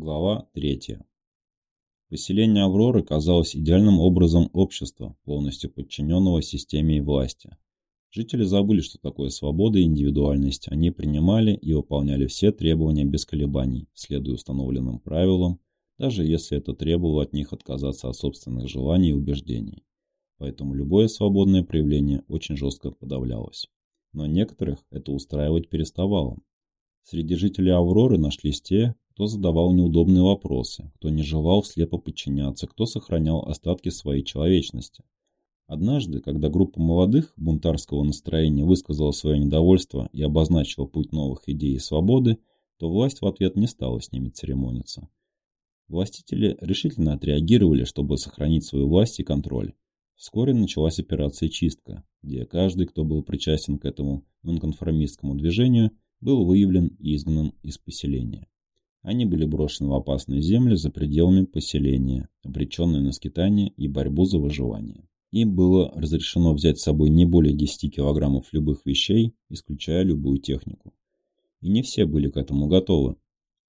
Глава 3. Поселение Авроры казалось идеальным образом общества, полностью подчиненного системе и власти. Жители забыли, что такое свобода и индивидуальность. Они принимали и выполняли все требования без колебаний, следуя установленным правилам, даже если это требовало от них отказаться от собственных желаний и убеждений. Поэтому любое свободное проявление очень жестко подавлялось. Но некоторых это устраивать переставало. Среди жителей Авроры нашлись те, кто задавал неудобные вопросы, кто не желал слепо подчиняться, кто сохранял остатки своей человечности. Однажды, когда группа молодых бунтарского настроения высказала свое недовольство и обозначила путь новых идей и свободы, то власть в ответ не стала с ними церемониться. Властители решительно отреагировали, чтобы сохранить свою власть и контроль. Вскоре началась операция «Чистка», где каждый, кто был причастен к этому нонконформистскому движению, был выявлен и изгнан из поселения. Они были брошены в опасные земли за пределами поселения, обреченные на скитание и борьбу за выживание. Им было разрешено взять с собой не более 10 килограммов любых вещей, исключая любую технику. И не все были к этому готовы.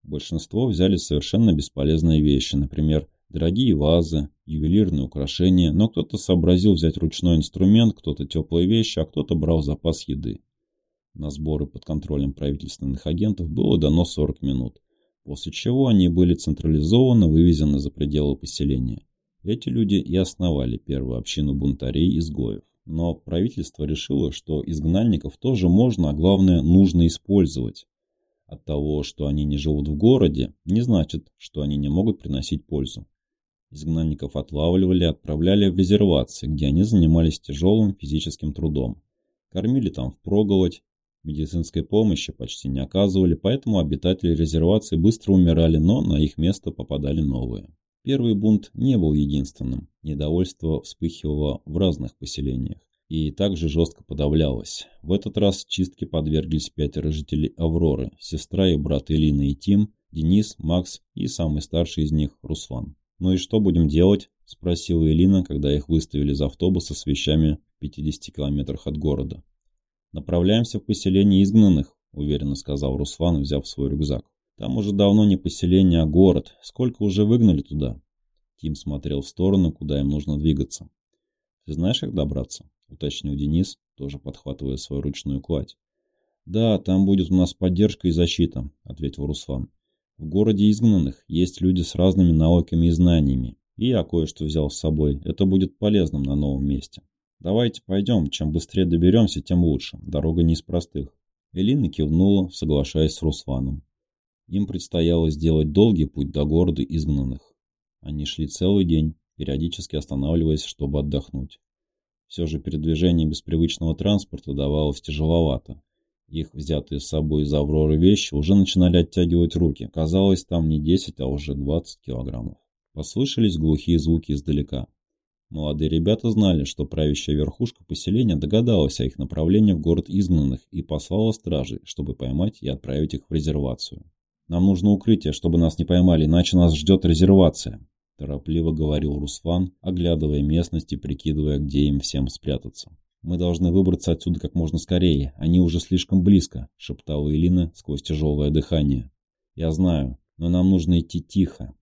Большинство взяли совершенно бесполезные вещи, например, дорогие вазы, ювелирные украшения, но кто-то сообразил взять ручной инструмент, кто-то теплые вещи, а кто-то брал запас еды. На сборы под контролем правительственных агентов было дано 40 минут после чего они были централизованно вывезены за пределы поселения. Эти люди и основали первую общину бунтарей-изгоев. Но правительство решило, что изгнанников тоже можно, а главное нужно использовать. От того, что они не живут в городе, не значит, что они не могут приносить пользу. Изгнанников отлавливали и отправляли в резервации, где они занимались тяжелым физическим трудом. Кормили там впроголодь, Медицинской помощи почти не оказывали, поэтому обитатели резервации быстро умирали, но на их место попадали новые. Первый бунт не был единственным. Недовольство вспыхивало в разных поселениях и также жестко подавлялось. В этот раз чистке подверглись пятеро жителей Авроры, сестра и брат Элина и Тим, Денис, Макс и самый старший из них Руслан. «Ну и что будем делать?» – спросила Элина, когда их выставили из автобуса с вещами в 50 километрах от города. «Направляемся в поселение изгнанных», — уверенно сказал Руслан, взяв свой рюкзак. «Там уже давно не поселение, а город. Сколько уже выгнали туда?» Тим смотрел в сторону, куда им нужно двигаться. «Ты знаешь, как добраться?» — уточнил Денис, тоже подхватывая свою ручную кладь. «Да, там будет у нас поддержка и защита», — ответил Руслан. «В городе изгнанных есть люди с разными навыками и знаниями. И я кое-что взял с собой. Это будет полезным на новом месте». «Давайте пойдем. Чем быстрее доберемся, тем лучше. Дорога не из простых». Элина кивнула, соглашаясь с Русланом. Им предстояло сделать долгий путь до города изгнанных. Они шли целый день, периодически останавливаясь, чтобы отдохнуть. Все же передвижение без привычного транспорта давалось тяжеловато. Их взятые с собой из Авроры вещи уже начинали оттягивать руки. Казалось, там не 10, а уже 20 килограммов. Послышались глухие звуки издалека. Молодые ребята знали, что правящая верхушка поселения догадалась о их направлении в город изгнанных и послала стражей, чтобы поймать и отправить их в резервацию. «Нам нужно укрытие, чтобы нас не поймали, иначе нас ждет резервация», – торопливо говорил Русфан, оглядывая местность и прикидывая, где им всем спрятаться. «Мы должны выбраться отсюда как можно скорее, они уже слишком близко», – шептала Элина сквозь тяжелое дыхание. «Я знаю, но нам нужно идти тихо,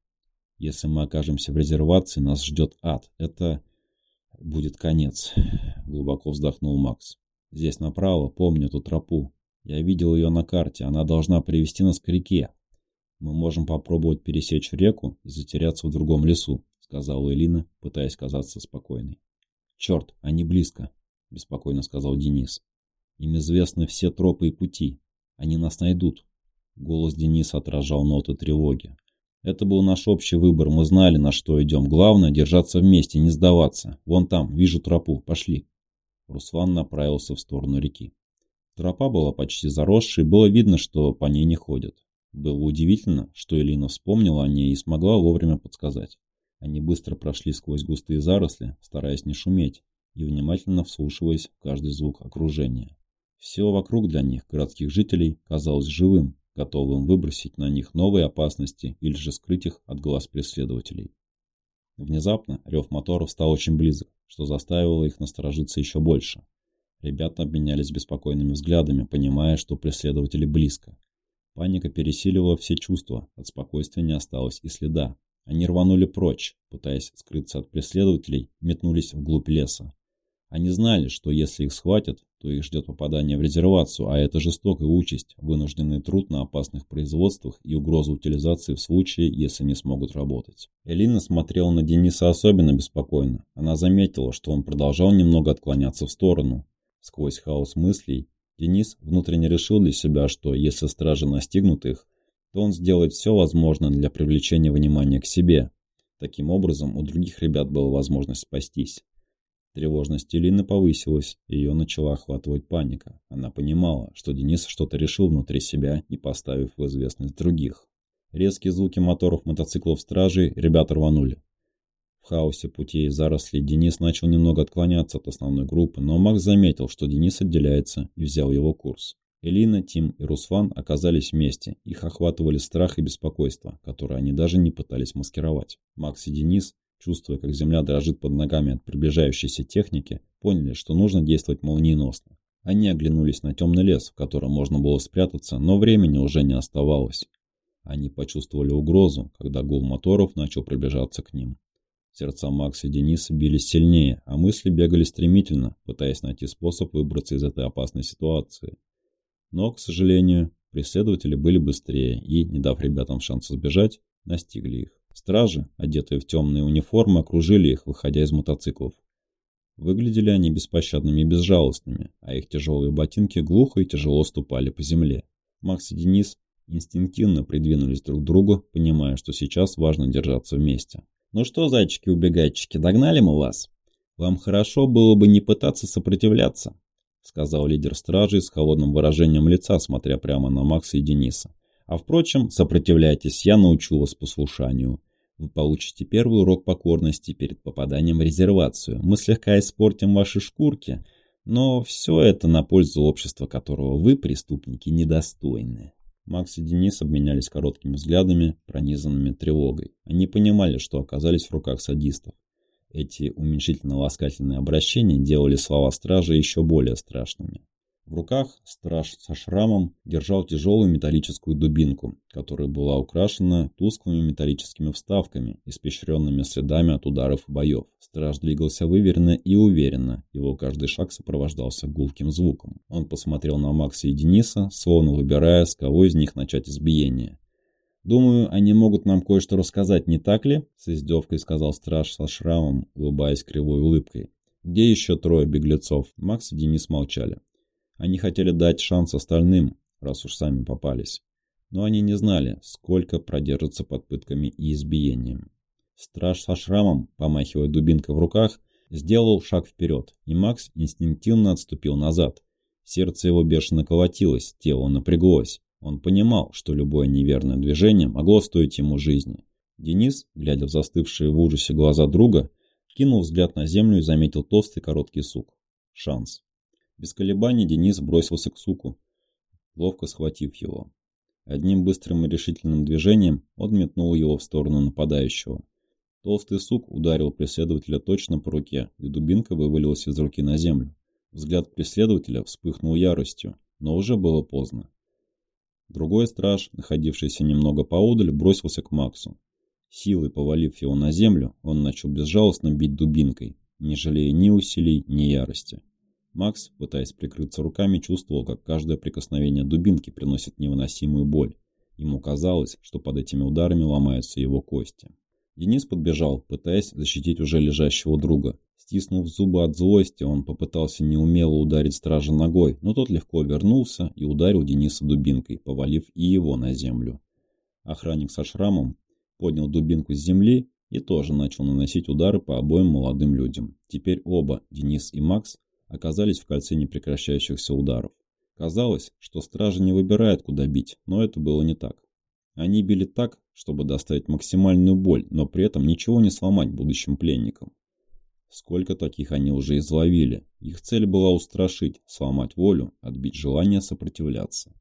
если мы окажемся в резервации, нас ждет ад. Это будет конец. Глубоко вздохнул Макс. Здесь направо, помню эту тропу. Я видел ее на карте. Она должна привести нас к реке. Мы можем попробовать пересечь реку и затеряться в другом лесу, сказала Элина, пытаясь казаться спокойной. Черт, они близко, беспокойно сказал Денис. Им известны все тропы и пути. Они нас найдут. Голос Дениса отражал ноты тревоги. Это был наш общий выбор, мы знали, на что идем. Главное – держаться вместе, не сдаваться. Вон там, вижу тропу, пошли. Руслан направился в сторону реки. Тропа была почти заросшей, было видно, что по ней не ходят. Было удивительно, что Элина вспомнила о ней и смогла вовремя подсказать. Они быстро прошли сквозь густые заросли, стараясь не шуметь, и внимательно вслушиваясь в каждый звук окружения. Все вокруг для них, городских жителей, казалось живым, готовым выбросить на них новые опасности или же скрыть их от глаз преследователей. Внезапно рев моторов стал очень близок, что заставило их насторожиться еще больше. Ребята обменялись беспокойными взглядами, понимая, что преследователи близко. Паника пересиливала все чувства, от спокойствия не осталось и следа. Они рванули прочь, пытаясь скрыться от преследователей, метнулись вглубь леса. Они знали, что если их схватят, то их ждет попадание в резервацию, а это жестокая участь, вынужденный труд на опасных производствах и угроза утилизации в случае, если не смогут работать. Элина смотрела на Дениса особенно беспокойно. Она заметила, что он продолжал немного отклоняться в сторону. Сквозь хаос мыслей, Денис внутренне решил для себя, что если стражи настигнут их, то он сделает все возможное для привлечения внимания к себе. Таким образом, у других ребят была возможность спастись. Тревожность Элины повысилась, ее начала охватывать паника. Она понимала, что Денис что-то решил внутри себя и поставив в известность других. Резкие звуки моторов мотоциклов стражей ребята рванули. В хаосе путей и зарослей Денис начал немного отклоняться от основной группы, но Макс заметил, что Денис отделяется и взял его курс. Элина, Тим и Русфан оказались вместе. Их охватывали страх и беспокойство, которые они даже не пытались маскировать. Макс и Денис чувствуя, как земля дрожит под ногами от приближающейся техники, поняли, что нужно действовать молниеносно. Они оглянулись на темный лес, в котором можно было спрятаться, но времени уже не оставалось. Они почувствовали угрозу, когда гул моторов начал приближаться к ним. Сердца Макса и Дениса бились сильнее, а мысли бегали стремительно, пытаясь найти способ выбраться из этой опасной ситуации. Но, к сожалению, преследователи были быстрее и, не дав ребятам шанса сбежать, настигли их. Стражи, одетые в темные униформы, окружили их, выходя из мотоциклов. Выглядели они беспощадными и безжалостными, а их тяжелые ботинки глухо и тяжело ступали по земле. Макс и Денис инстинктивно придвинулись друг к другу, понимая, что сейчас важно держаться вместе. «Ну что, зайчики-убегайчики, догнали мы вас? Вам хорошо было бы не пытаться сопротивляться», сказал лидер стражи с холодным выражением лица, смотря прямо на Макса и Дениса. «А впрочем, сопротивляйтесь, я научу вас послушанию. Вы получите первый урок покорности перед попаданием в резервацию. Мы слегка испортим ваши шкурки, но все это на пользу общества, которого вы, преступники, недостойны. Макс и Денис обменялись короткими взглядами, пронизанными тревогой. Они понимали, что оказались в руках садистов. Эти уменьшительно-ласкательные обращения делали слова стража еще более страшными. В руках страж со шрамом держал тяжелую металлическую дубинку, которая была украшена тусклыми металлическими вставками, испещренными следами от ударов и боев. Страж двигался выверенно и уверенно, его каждый шаг сопровождался гулким звуком. Он посмотрел на Макса и Дениса, словно выбирая, с кого из них начать избиение. «Думаю, они могут нам кое-что рассказать, не так ли?» С издевкой сказал страж со шрамом, улыбаясь кривой улыбкой. «Где еще трое беглецов?» Макс и Денис молчали. Они хотели дать шанс остальным, раз уж сами попались. Но они не знали, сколько продержатся под пытками и избиением. Страж со шрамом, помахивая дубинкой в руках, сделал шаг вперед, и Макс инстинктивно отступил назад. Сердце его бешено колотилось, тело напряглось. Он понимал, что любое неверное движение могло стоить ему жизни. Денис, глядя в застывшие в ужасе глаза друга, кинул взгляд на землю и заметил толстый короткий сук. Шанс. Без колебаний Денис бросился к суку, ловко схватив его. Одним быстрым и решительным движением он метнул его в сторону нападающего. Толстый сук ударил преследователя точно по руке, и дубинка вывалилась из руки на землю. Взгляд преследователя вспыхнул яростью, но уже было поздно. Другой страж, находившийся немного поодаль, бросился к Максу. Силой повалив его на землю, он начал безжалостно бить дубинкой, не жалея ни усилий, ни ярости. Макс, пытаясь прикрыться руками, чувствовал, как каждое прикосновение дубинки приносит невыносимую боль. Ему казалось, что под этими ударами ломаются его кости. Денис подбежал, пытаясь защитить уже лежащего друга. Стиснув зубы от злости, он попытался неумело ударить стража ногой, но тот легко вернулся и ударил Дениса дубинкой, повалив и его на землю. Охранник со шрамом поднял дубинку с земли и тоже начал наносить удары по обоим молодым людям. Теперь оба, Денис и Макс, оказались в кольце непрекращающихся ударов. Казалось, что стражи не выбирают, куда бить, но это было не так. Они били так, чтобы доставить максимальную боль, но при этом ничего не сломать будущим пленникам. Сколько таких они уже изловили. Их цель была устрашить, сломать волю, отбить желание сопротивляться.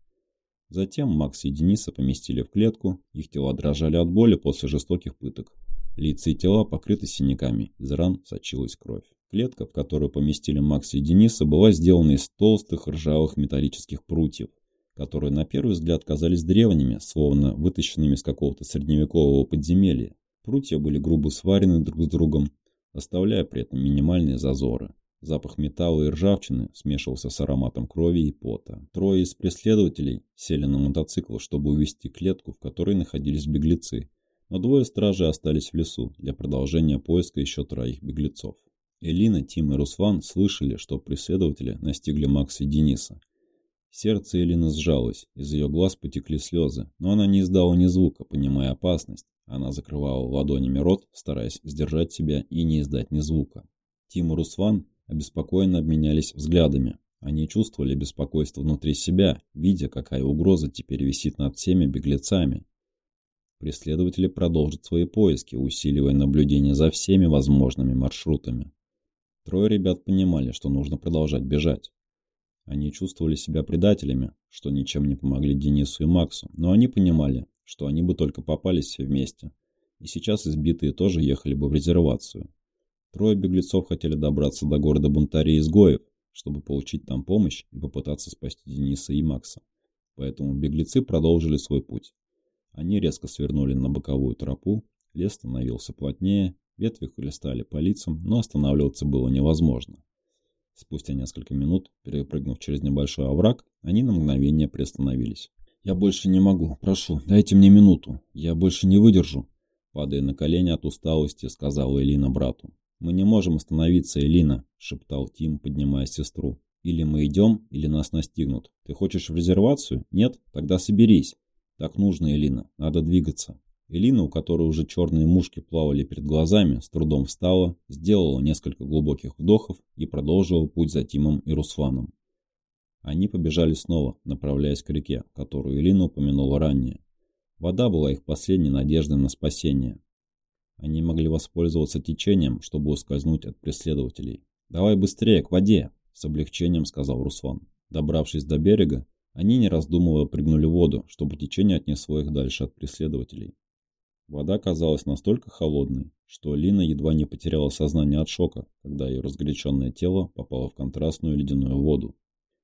Затем Макс и Дениса поместили в клетку, их тела дрожали от боли после жестоких пыток. Лица и тела покрыты синяками, из ран сочилась кровь. Клетка, в которую поместили Макса и Дениса, была сделана из толстых ржавых металлических прутьев. которые на первый взгляд казались древними, словно вытащенными из какого-то средневекового подземелья. Прутья были грубо сварены друг с другом, оставляя при этом минимальные зазоры. Запах металла и ржавчины смешивался с ароматом крови и пота. Трое из преследователей сели на мотоцикл, чтобы увести клетку, в которой находились беглецы. Но двое стражей остались в лесу для продолжения поиска еще троих беглецов. Элина, Тим и Руслан слышали, что преследователи настигли Макса и Дениса. Сердце Элины сжалось, из ее глаз потекли слезы, но она не издала ни звука, понимая опасность. Она закрывала ладонями рот, стараясь сдержать себя и не издать ни звука. Тим и Руслан обеспокоенно обменялись взглядами. Они чувствовали беспокойство внутри себя, видя, какая угроза теперь висит над всеми беглецами. Преследователи продолжат свои поиски, усиливая наблюдение за всеми возможными маршрутами. Трое ребят понимали, что нужно продолжать бежать. Они чувствовали себя предателями, что ничем не помогли Денису и Максу, но они понимали, что они бы только попались все вместе, и сейчас избитые тоже ехали бы в резервацию. Трое беглецов хотели добраться до города бунтарей изгоев, чтобы получить там помощь и попытаться спасти Дениса и Макса. Поэтому беглецы продолжили свой путь. Они резко свернули на боковую тропу, лес становился плотнее, ветви хлестали по лицам, но останавливаться было невозможно. Спустя несколько минут, перепрыгнув через небольшой овраг, они на мгновение приостановились. «Я больше не могу. Прошу, дайте мне минуту. Я больше не выдержу», падая на колени от усталости, сказала Элина брату. «Мы не можем остановиться, Элина», — шептал Тим, поднимая сестру. «Или мы идем, или нас настигнут. Ты хочешь в резервацию? Нет? Тогда соберись. Так нужно, Элина. Надо двигаться». Элина, у которой уже черные мушки плавали перед глазами, с трудом встала, сделала несколько глубоких вдохов и продолжила путь за Тимом и Русланом. Они побежали снова, направляясь к реке, которую Элина упомянула ранее. Вода была их последней надеждой на спасение. Они могли воспользоваться течением, чтобы ускользнуть от преследователей. «Давай быстрее, к воде!» – с облегчением сказал Руслан. Добравшись до берега, они, не раздумывая, прыгнули в воду, чтобы течение отнесло их дальше от преследователей. Вода казалась настолько холодной, что Лина едва не потеряла сознание от шока, когда ее разгоряченное тело попало в контрастную ледяную воду.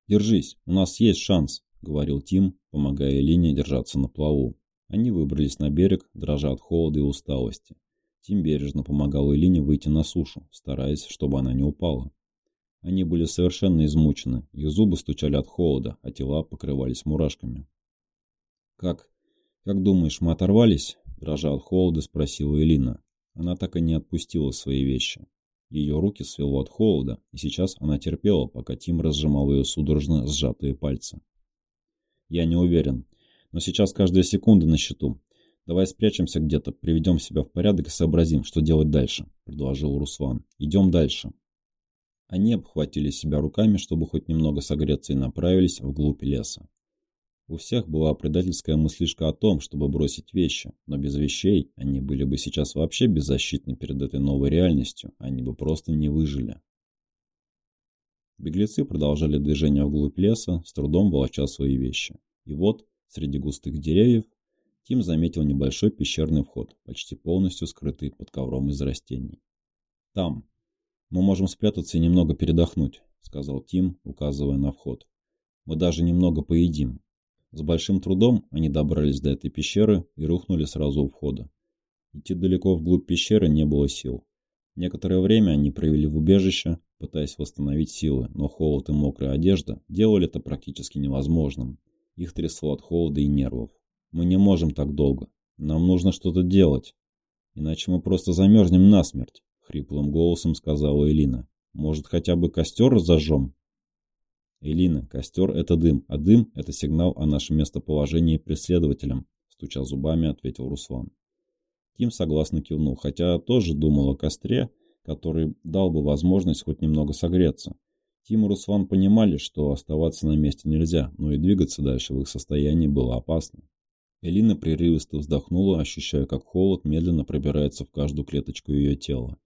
«Держись, у нас есть шанс», — говорил Тим, помогая Лине держаться на плаву. Они выбрались на берег, дрожа от холода и усталости. Тим бережно помогал Элине выйти на сушу, стараясь, чтобы она не упала. Они были совершенно измучены, их зубы стучали от холода, а тела покрывались мурашками. «Как? Как думаешь, мы оторвались?» Дрожа от холода, спросила Элина. Она так и не отпустила свои вещи. Ее руки свело от холода, и сейчас она терпела, пока Тим разжимал ее судорожно сжатые пальцы. «Я не уверен, но сейчас каждая секунда на счету. «Давай спрячемся где-то, приведем себя в порядок и сообразим, что делать дальше», – предложил Руслан. «Идем дальше». Они обхватили себя руками, чтобы хоть немного согреться, и направились вглубь леса. У всех была предательская мыслишка о том, чтобы бросить вещи, но без вещей они были бы сейчас вообще беззащитны перед этой новой реальностью, они бы просто не выжили. Беглецы продолжали движение вглубь леса, с трудом волоча свои вещи. И вот, среди густых деревьев, Тим заметил небольшой пещерный вход, почти полностью скрытый под ковром из растений. «Там. Мы можем спрятаться и немного передохнуть», — сказал Тим, указывая на вход. «Мы даже немного поедим». С большим трудом они добрались до этой пещеры и рухнули сразу у входа. Идти далеко вглубь пещеры не было сил. Некоторое время они провели в убежище, пытаясь восстановить силы, но холод и мокрая одежда делали это практически невозможным. Их трясло от холода и нервов. Мы не можем так долго. Нам нужно что-то делать. Иначе мы просто замерзнем насмерть, хриплым голосом сказала Элина. Может, хотя бы костер зажжем? Элина, костер – это дым, а дым – это сигнал о нашем местоположении преследователям, стуча зубами, ответил Руслан. Тим согласно кивнул, хотя тоже думал о костре, который дал бы возможность хоть немного согреться. Тим и Руслан понимали, что оставаться на месте нельзя, но и двигаться дальше в их состоянии было опасно. Элина прерывисто вздохнула, ощущая, как холод медленно пробирается в каждую клеточку ее тела.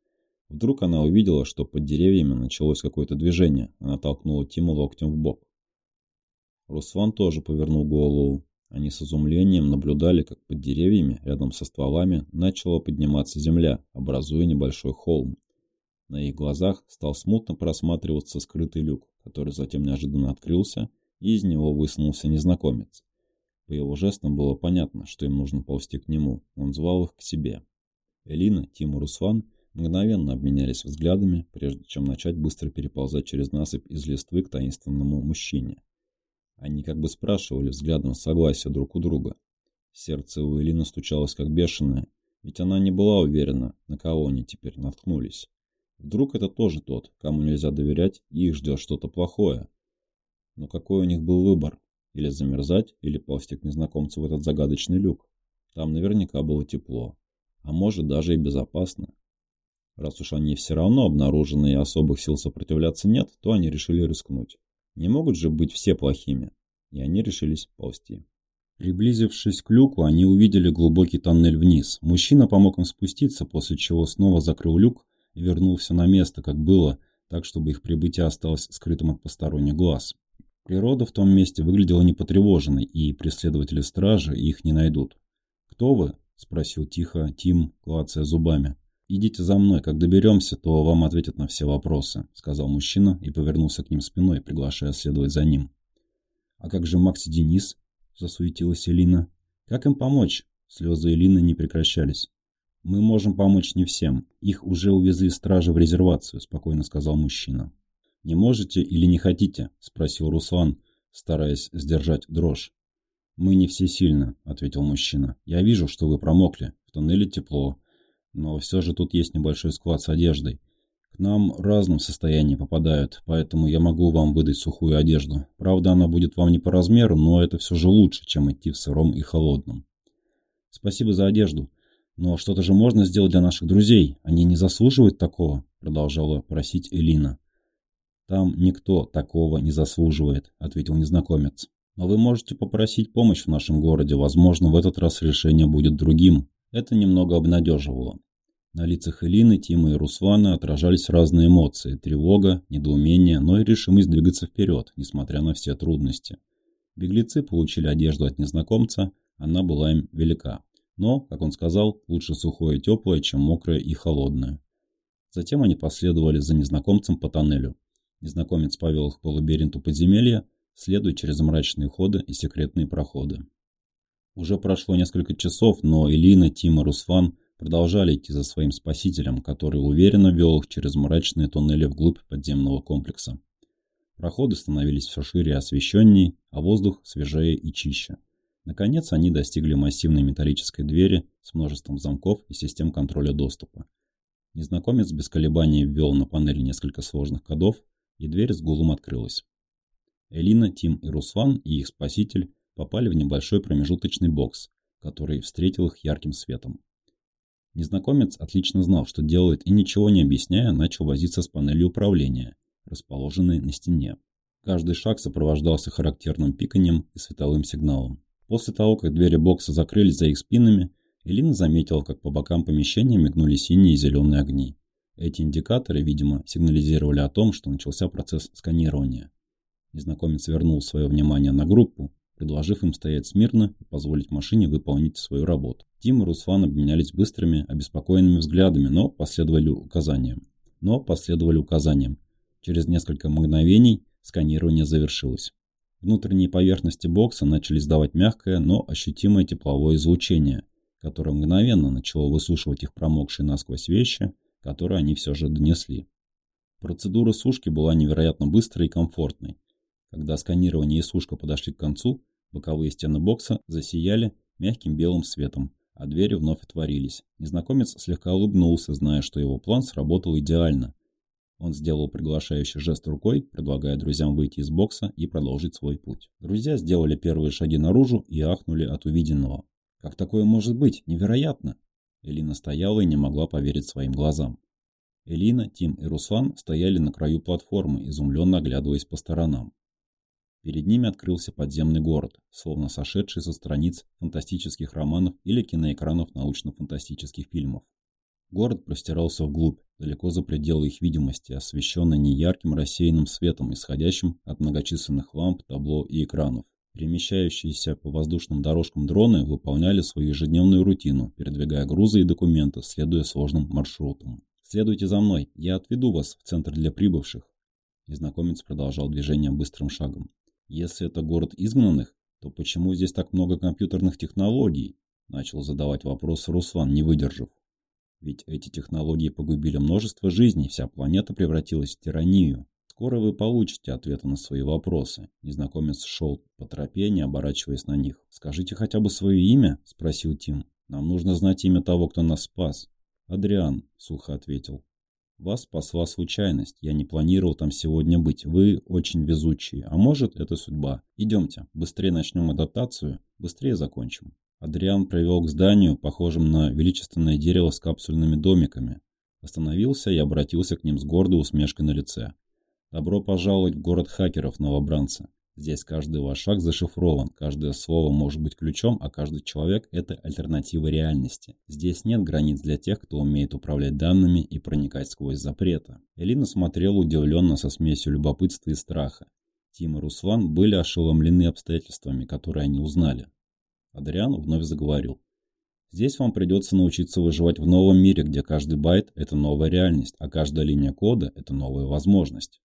Вдруг она увидела, что под деревьями началось какое-то движение. Она толкнула Тима локтем в бок. Руслан тоже повернул голову. Они с изумлением наблюдали, как под деревьями, рядом со стволами, начала подниматься земля, образуя небольшой холм. На их глазах стал смутно просматриваться скрытый люк, который затем неожиданно открылся, и из него высунулся незнакомец. По его жестам было понятно, что им нужно ползти к нему. Он звал их к себе. Элина, Тим и Руслан мгновенно обменялись взглядами, прежде чем начать быстро переползать через насыпь из листвы к таинственному мужчине. Они как бы спрашивали взглядом согласия друг у друга. Сердце у Элины стучалось как бешеное, ведь она не была уверена, на кого они теперь наткнулись. Вдруг это тоже тот, кому нельзя доверять, и их ждет что-то плохое. Но какой у них был выбор? Или замерзать, или ползти к незнакомцу в этот загадочный люк. Там наверняка было тепло. А может даже и безопасно. Раз уж они все равно обнаружены и особых сил сопротивляться нет, то они решили рискнуть. Не могут же быть все плохими. И они решились ползти. Приблизившись к люку, они увидели глубокий тоннель вниз. Мужчина помог им спуститься, после чего снова закрыл люк и вернул все на место, как было, так, чтобы их прибытие осталось скрытым от посторонних глаз. Природа в том месте выглядела непотревоженной, и преследователи стражи их не найдут. «Кто вы?» – спросил тихо Тим, клацая зубами. «Идите за мной. Как доберемся, то вам ответят на все вопросы», – сказал мужчина и повернулся к ним спиной, приглашая следовать за ним. «А как же Макс и Денис?» – засуетилась Элина. «Как им помочь?» Слезы Элины не прекращались. «Мы можем помочь не всем. Их уже увезли стражи в резервацию», – спокойно сказал мужчина. «Не можете или не хотите?» – спросил Руслан, стараясь сдержать дрожь. «Мы не все сильно», – ответил мужчина. «Я вижу, что вы промокли. В тоннеле тепло. Но все же тут есть небольшой склад с одеждой. К нам в разном состоянии попадают, поэтому я могу вам выдать сухую одежду. Правда, она будет вам не по размеру, но это все же лучше, чем идти в сыром и холодном». «Спасибо за одежду. Но что-то же можно сделать для наших друзей. Они не заслуживают такого», – продолжала просить Элина. «Там никто такого не заслуживает», — ответил незнакомец. «Но вы можете попросить помощь в нашем городе. Возможно, в этот раз решение будет другим». Это немного обнадеживало. На лицах Элины, Тима и Руслана отражались разные эмоции – тревога, недоумение, но и решимость двигаться вперед, несмотря на все трудности. Беглецы получили одежду от незнакомца, она была им велика. Но, как он сказал, лучше сухое и теплое, чем мокрое и холодное. Затем они последовали за незнакомцем по тоннелю. Незнакомец повел их по лабиринту подземелья, следуя через мрачные ходы и секретные проходы. Уже прошло несколько часов, но Элина, Тим и Руслан продолжали идти за своим спасителем, который уверенно вел их через мрачные туннели вглубь подземного комплекса. Проходы становились все шире и освещенней, а воздух свежее и чище. Наконец они достигли массивной металлической двери с множеством замков и систем контроля доступа. Незнакомец без колебаний ввел на панели несколько сложных кодов, и дверь с гулом открылась. Элина, Тим и Руслан и их спаситель попали в небольшой промежуточный бокс, который встретил их ярким светом. Незнакомец отлично знал, что делает, и ничего не объясняя, начал возиться с панелью управления, расположенной на стене. Каждый шаг сопровождался характерным пиканием и световым сигналом. После того, как двери бокса закрылись за их спинами, Элина заметила, как по бокам помещения мигнули синие и зеленые огни. Эти индикаторы, видимо, сигнализировали о том, что начался процесс сканирования. Незнакомец вернул свое внимание на группу, предложив им стоять смирно и позволить машине выполнить свою работу. Тим и Руслан обменялись быстрыми, обеспокоенными взглядами, но последовали указаниям. Но последовали указаниям. Через несколько мгновений сканирование завершилось. Внутренние поверхности бокса начали издавать мягкое, но ощутимое тепловое излучение, которое мгновенно начало высушивать их промокшие насквозь вещи – который они все же донесли. Процедура сушки была невероятно быстрой и комфортной. Когда сканирование и сушка подошли к концу, боковые стены бокса засияли мягким белым светом, а двери вновь отворились. Незнакомец слегка улыбнулся, зная, что его план сработал идеально. Он сделал приглашающий жест рукой, предлагая друзьям выйти из бокса и продолжить свой путь. Друзья сделали первые шаги наружу и ахнули от увиденного. «Как такое может быть? Невероятно!» Элина стояла и не могла поверить своим глазам. Элина, Тим и Руслан стояли на краю платформы, изумленно оглядываясь по сторонам. Перед ними открылся подземный город, словно сошедший со страниц фантастических романов или киноэкранов научно-фантастических фильмов. Город простирался вглубь, далеко за пределы их видимости, освещенный неярким рассеянным светом, исходящим от многочисленных ламп, табло и экранов. Перемещающиеся по воздушным дорожкам дроны выполняли свою ежедневную рутину, передвигая грузы и документы, следуя сложным маршрутам. «Следуйте за мной, я отведу вас в центр для прибывших». Незнакомец продолжал движение быстрым шагом. Если это город изгнанных, то почему здесь так много компьютерных технологий? Начал задавать вопросы Руслан, не выдержав. Ведь эти технологии погубили множество жизней, вся планета превратилась в тиранию. Скоро вы получите ответы на свои вопросы. Незнакомец шел по тропе, не оборачиваясь на них. «Скажите хотя бы свое имя?» – спросил Тим. «Нам нужно знать имя того, кто нас спас». «Адриан», – сухо ответил. «Вас спасла случайность. Я не планировал там сегодня быть. Вы очень везучие. А может, это судьба. Идемте. Быстрее начнем адаптацию, быстрее закончим». Адриан привел к зданию, похожему на величественное дерево с капсульными домиками. Остановился и обратился к ним с гордой усмешкой на лице. «Добро пожаловать в город хакеров, новобранцы. Здесь каждый ваш шаг зашифрован, каждое слово может быть ключом, а каждый человек – это альтернатива реальности. Здесь нет границ для тех, кто умеет управлять данными и проникать сквозь запреты. Элина смотрела удивленно со смесью любопытства и страха. Тим и Руслан были ошеломлены обстоятельствами, которые они узнали. Адриан вновь заговорил. Здесь вам придется научиться выживать в новом мире, где каждый байт – это новая реальность, а каждая линия кода – это новая возможность.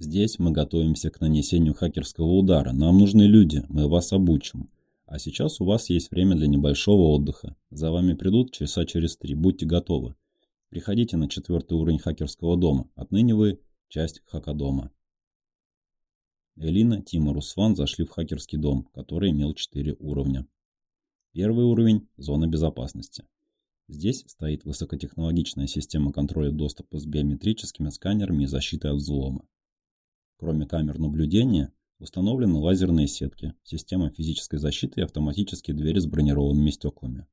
Здесь мы готовимся к нанесению хакерского удара. Нам нужны люди, мы вас обучим. А сейчас у вас есть время для небольшого отдыха. За вами придут часа через три, будьте готовы. Приходите на четвертый уровень хакерского дома. Отныне вы часть хакадома. Элина, Тима, Русван зашли в хакерский дом, который имел четыре уровня. Первый уровень – зона безопасности. Здесь стоит высокотехнологичная система контроля доступа с биометрическими сканерами и защитой от взлома. Кроме камер наблюдения, установлены лазерные сетки, система физической защиты и автоматические двери с бронированными стеклами.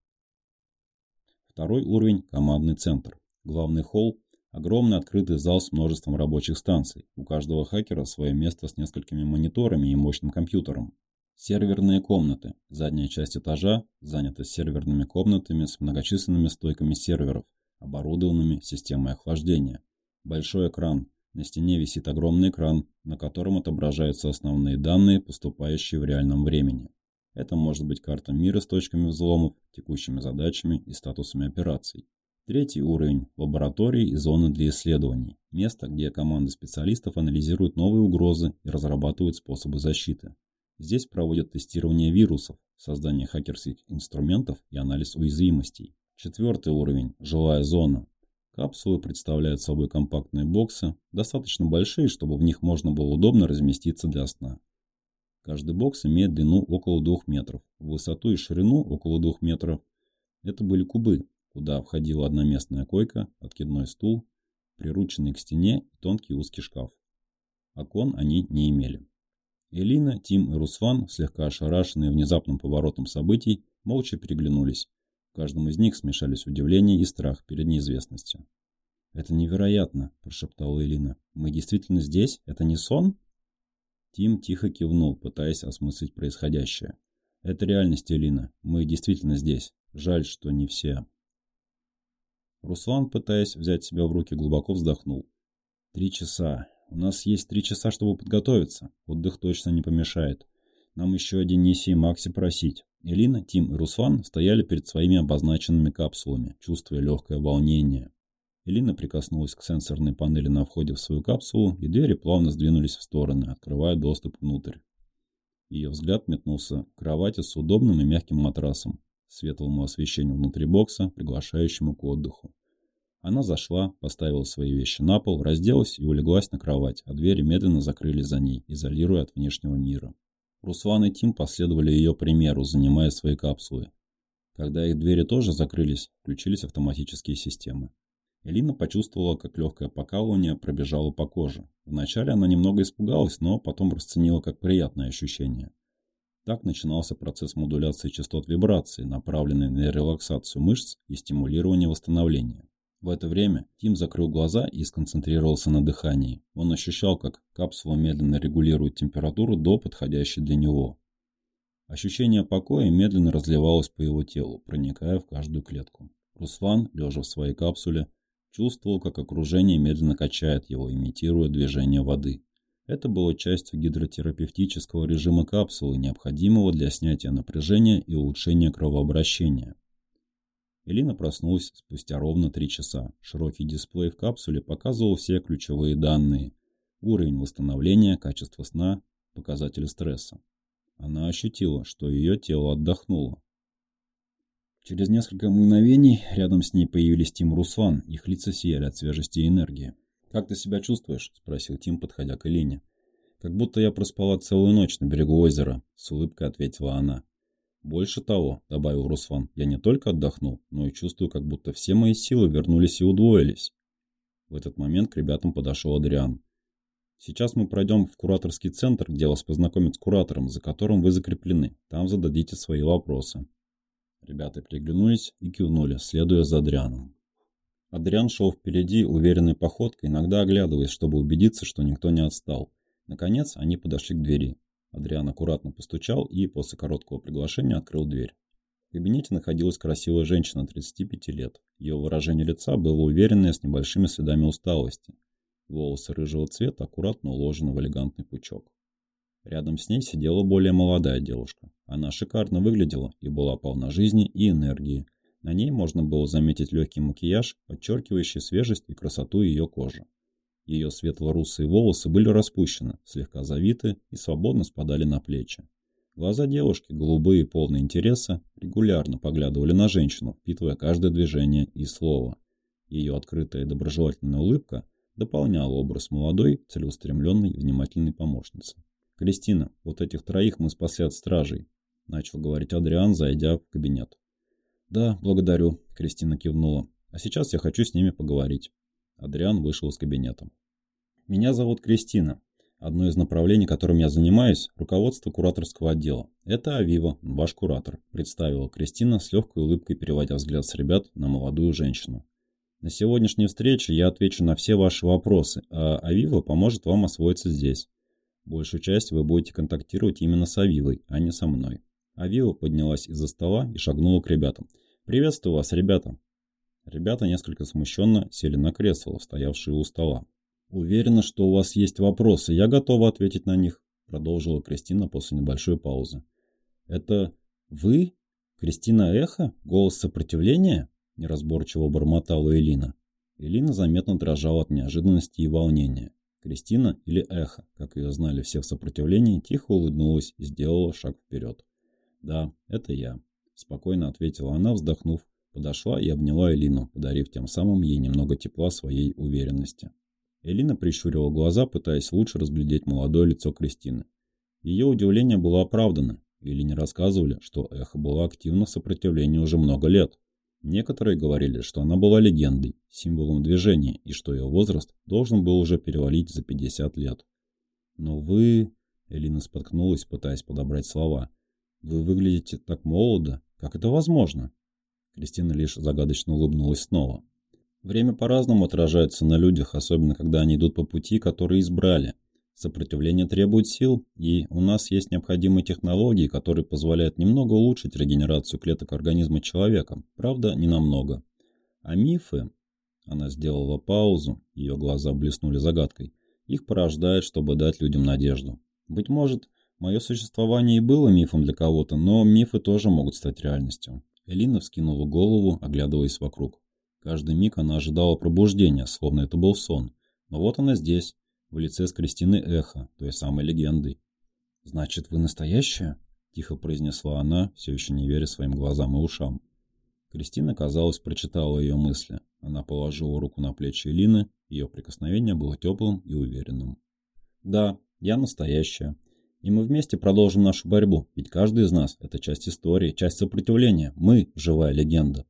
Второй уровень – командный центр. Главный холл – огромный открытый зал с множеством рабочих станций. У каждого хакера свое место с несколькими мониторами и мощным компьютером. Серверные комнаты. Задняя часть этажа занята серверными комнатами с многочисленными стойками серверов, оборудованными системой охлаждения. Большой экран, на стене висит огромный экран, на котором отображаются основные данные, поступающие в реальном времени. Это может быть карта мира с точками взломов, текущими задачами и статусами операций. Третий уровень – лаборатории и зоны для исследований. Место, где команды специалистов анализируют новые угрозы и разрабатывают способы защиты. Здесь проводят тестирование вирусов, создание хакерских инструментов и анализ уязвимостей. Четвертый уровень – жилая зона. Капсулы представляют собой компактные боксы, достаточно большие, чтобы в них можно было удобно разместиться для сна. Каждый бокс имеет длину около 2 метров, высоту и ширину около 2 метров. Это были кубы, куда входила одноместная койка, откидной стул, прирученный к стене и тонкий узкий шкаф. Окон они не имели. Элина, Тим и Русван, слегка ошарашенные внезапным поворотом событий, молча переглянулись. В каждом из них смешались удивление и страх перед неизвестностью. «Это невероятно!» – прошептала Элина. «Мы действительно здесь? Это не сон?» Тим тихо кивнул, пытаясь осмыслить происходящее. «Это реальность, Элина. Мы действительно здесь. Жаль, что не все». Руслан, пытаясь взять себя в руки, глубоко вздохнул. «Три часа. У нас есть три часа, чтобы подготовиться. Отдых точно не помешает. Нам еще о Денисе и Максе просить. Элина, Тим и Руслан стояли перед своими обозначенными капсулами, чувствуя легкое волнение. Элина прикоснулась к сенсорной панели на входе в свою капсулу, и двери плавно сдвинулись в стороны, открывая доступ внутрь. Ее взгляд метнулся к кровати с удобным и мягким матрасом, светлому освещению внутри бокса, приглашающему к отдыху. Она зашла, поставила свои вещи на пол, разделась и улеглась на кровать, а двери медленно закрылись за ней, изолируя от внешнего мира. Руслан и Тим последовали ее примеру, занимая свои капсулы. Когда их двери тоже закрылись, включились автоматические системы. Элина почувствовала, как легкое покалывание пробежало по коже. Вначале она немного испугалась, но потом расценила как приятное ощущение. Так начинался процесс модуляции частот вибраций, направленный на релаксацию мышц и стимулирование восстановления. В это время Тим закрыл глаза и сконцентрировался на дыхании. Он ощущал, как капсула медленно регулирует температуру до подходящей для него. Ощущение покоя медленно разливалось по его телу, проникая в каждую клетку. Руслан, лежа в своей капсуле, чувствовал, как окружение медленно качает его, имитируя движение воды. Это было частью гидротерапевтического режима капсулы, необходимого для снятия напряжения и улучшения кровообращения. Элина проснулась спустя ровно три часа. Широкий дисплей в капсуле показывал все ключевые данные. Уровень восстановления, качество сна, показатель стресса. Она ощутила, что ее тело отдохнуло. Через несколько мгновений рядом с ней появились Тим и Руслан, их лица сияли от свежести и энергии. «Как ты себя чувствуешь?» – спросил Тим, подходя к Элине. «Как будто я проспала целую ночь на берегу озера», – с улыбкой ответила она. «Больше того», – добавил Руслан, – «я не только отдохнул, но и чувствую, как будто все мои силы вернулись и удвоились». В этот момент к ребятам подошел Адриан. Сейчас мы пройдем в кураторский центр, где вас познакомят с куратором, за которым вы закреплены. Там зададите свои вопросы. Ребята приглянулись и кивнули, следуя за Адрианом. Адриан шел впереди уверенной походкой, иногда оглядываясь, чтобы убедиться, что никто не отстал. Наконец, они подошли к двери. Адриан аккуратно постучал и, после короткого приглашения, открыл дверь. В кабинете находилась красивая женщина 35 лет. Ее выражение лица было уверенное, с небольшими следами усталости. Волосы рыжего цвета аккуратно уложены в элегантный пучок. Рядом с ней сидела более молодая девушка. Она шикарно выглядела и была полна жизни и энергии. На ней можно было заметить легкий макияж, подчеркивающий свежесть и красоту ее кожи. Ее светло-русые волосы были распущены, слегка завиты и свободно спадали на плечи. Глаза девушки, голубые и полные интереса, регулярно поглядывали на женщину, впитывая каждое движение и слово. Ее открытая и доброжелательная улыбка дополнял образ молодой, целеустремленной и внимательной помощницы. «Кристина, вот этих троих мы спасли от стражей», – начал говорить Адриан, зайдя в кабинет. «Да, благодарю», – Кристина кивнула. «А сейчас я хочу с ними поговорить». Адриан вышел из кабинета. «Меня зовут Кристина. Одно из направлений, которым я занимаюсь – руководство кураторского отдела. Это Авива, ваш куратор», – представила Кристина с легкой улыбкой, переводя взгляд с ребят на молодую женщину. На сегодняшней встрече я отвечу на все ваши вопросы, а Авива поможет вам освоиться здесь. Большую часть вы будете контактировать именно с Авивой, а не со мной. Авива поднялась из-за стола и шагнула к ребятам. «Приветствую вас, ребята!» Ребята несколько смущенно сели на кресло, стоявшие у стола. «Уверена, что у вас есть вопросы. Я готова ответить на них», продолжила Кристина после небольшой паузы. «Это вы? Кристина Эхо? Голос сопротивления?» неразборчиво бормотала Элина. Элина заметно дрожала от неожиданности и волнения. Кристина, или Эхо, как ее знали все в сопротивлении, тихо улыбнулась и сделала шаг вперед. «Да, это я», – спокойно ответила она, вздохнув, подошла и обняла Элину, подарив тем самым ей немного тепла своей уверенности. Элина прищурила глаза, пытаясь лучше разглядеть молодое лицо Кристины. Ее удивление было оправдано. Элине рассказывали, что Эхо была активна в сопротивлении уже много лет. Некоторые говорили, что она была легендой, символом движения, и что ее возраст должен был уже перевалить за 50 лет. Но вы... Элина споткнулась, пытаясь подобрать слова. Вы выглядите так молодо. Как это возможно? Кристина лишь загадочно улыбнулась снова. Время по-разному отражается на людях, особенно когда они идут по пути, который избрали. Сопротивление требует сил, и у нас есть необходимые технологии, которые позволяют немного улучшить регенерацию клеток организма человека, правда, не намного. А мифы... Она сделала паузу, ее глаза блеснули загадкой. Их порождает, чтобы дать людям надежду. Быть может, мое существование и было мифом для кого-то, но мифы тоже могут стать реальностью. Элина вскинула голову, оглядываясь вокруг. Каждый миг она ожидала пробуждения, словно это был сон. Но вот она здесь, в лице с Кристины Эхо, той самой легендой. «Значит, вы настоящая?» – тихо произнесла она, все еще не веря своим глазам и ушам. Кристина, казалось, прочитала ее мысли. Она положила руку на плечи Элины, ее прикосновение было теплым и уверенным. «Да, я настоящая. И мы вместе продолжим нашу борьбу, ведь каждый из нас – это часть истории, часть сопротивления. Мы – живая легенда».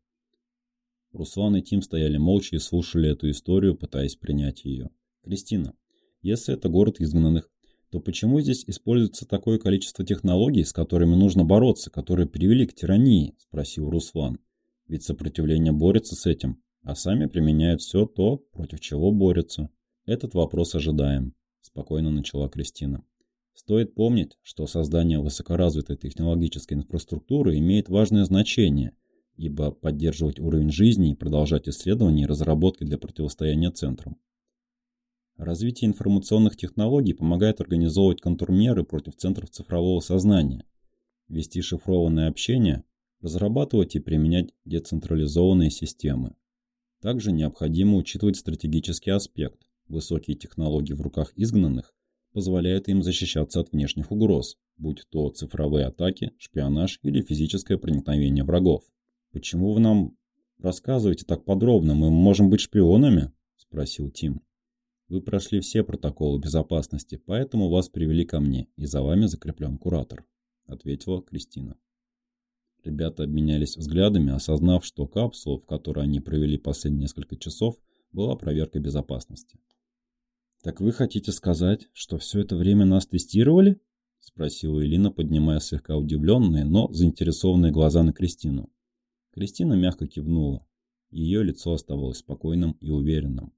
Руслан и Тим стояли молча и слушали эту историю, пытаясь принять ее. «Кристина, если это город изгнанных, то почему здесь используется такое количество технологий, с которыми нужно бороться, которые привели к тирании? Спросил Руслан. Ведь сопротивление борется с этим, а сами применяют все то, против чего борются. Этот вопрос ожидаем, спокойно начала Кристина. Стоит помнить, что создание высокоразвитой технологической инфраструктуры имеет важное значение, ибо поддерживать уровень жизни и продолжать исследования и разработки для противостояния центрам. Развитие информационных технологий помогает организовывать контрмеры против центров цифрового сознания, вести шифрованное общение, разрабатывать и применять децентрализованные системы. Также необходимо учитывать стратегический аспект. Высокие технологии в руках изгнанных позволяет им защищаться от внешних угроз, будь то цифровые атаки, шпионаж или физическое проникновение врагов. «Почему вы нам рассказываете так подробно? Мы можем быть шпионами?» – спросил Тим. «Вы прошли все протоколы безопасности, поэтому вас привели ко мне, и за вами закреплен куратор», – ответила Кристина. Ребята обменялись взглядами, осознав, что капсула, в которой они провели последние несколько часов, была проверкой безопасности. «Так вы хотите сказать, что все это время нас тестировали?» – спросила Элина, поднимая слегка удивленные, но заинтересованные глаза на Кристину. Кристина мягко кивнула. Ее лицо оставалось спокойным и уверенным.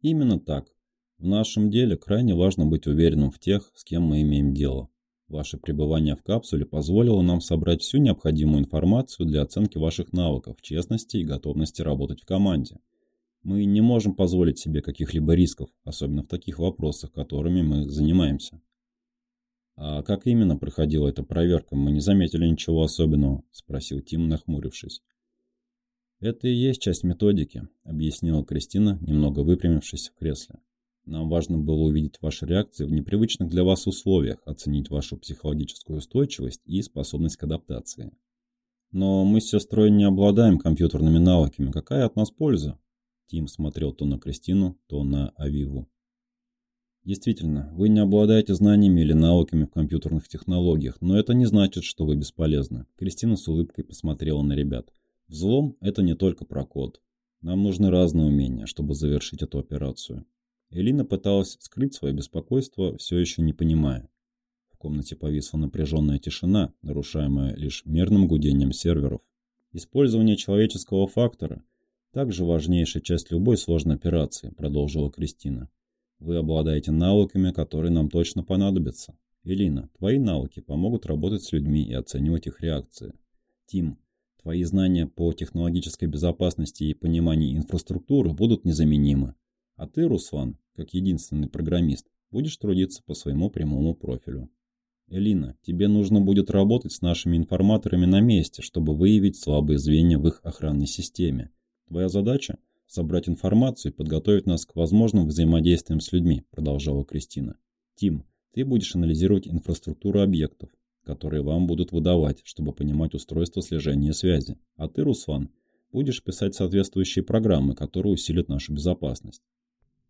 «Именно так. В нашем деле крайне важно быть уверенным в тех, с кем мы имеем дело. Ваше пребывание в капсуле позволило нам собрать всю необходимую информацию для оценки ваших навыков, честности и готовности работать в команде. Мы не можем позволить себе каких-либо рисков, особенно в таких вопросах, которыми мы занимаемся. «А как именно проходила эта проверка? Мы не заметили ничего особенного», – спросил Тим, нахмурившись. «Это и есть часть методики», – объяснила Кристина, немного выпрямившись в кресле. «Нам важно было увидеть ваши реакции в непривычных для вас условиях, оценить вашу психологическую устойчивость и способность к адаптации. Но мы с сестрой не обладаем компьютерными навыками. Какая от нас польза? Тим смотрел то на Кристину, то на Авиву. Действительно, вы не обладаете знаниями или навыками в компьютерных технологиях, но это не значит, что вы бесполезны. Кристина с улыбкой посмотрела на ребят. Взлом – это не только про код. Нам нужны разные умения, чтобы завершить эту операцию. Элина пыталась скрыть свое беспокойство, все еще не понимая. В комнате повисла напряженная тишина, нарушаемая лишь мерным гудением серверов. Использование человеческого фактора – также важнейшая часть любой сложной операции, продолжила Кристина. Вы обладаете навыками, которые нам точно понадобятся. Элина, твои навыки помогут работать с людьми и оценивать их реакции. Тим, твои знания по технологической безопасности и понимание инфраструктуры будут незаменимы. А ты, Руслан, как единственный программист, будешь трудиться по своему прямому профилю. Элина, тебе нужно будет работать с нашими информаторами на месте, чтобы выявить слабые звенья в их охранной системе Твоя задача – собрать информацию и подготовить нас к возможным взаимодействиям с людьми, продолжала Кристина. Тим, ты будешь анализировать инфраструктуру объектов, которые вам будут выдавать, чтобы понимать устройство слежения связи. А ты, Руслан, будешь писать соответствующие программы, которые усилят нашу безопасность.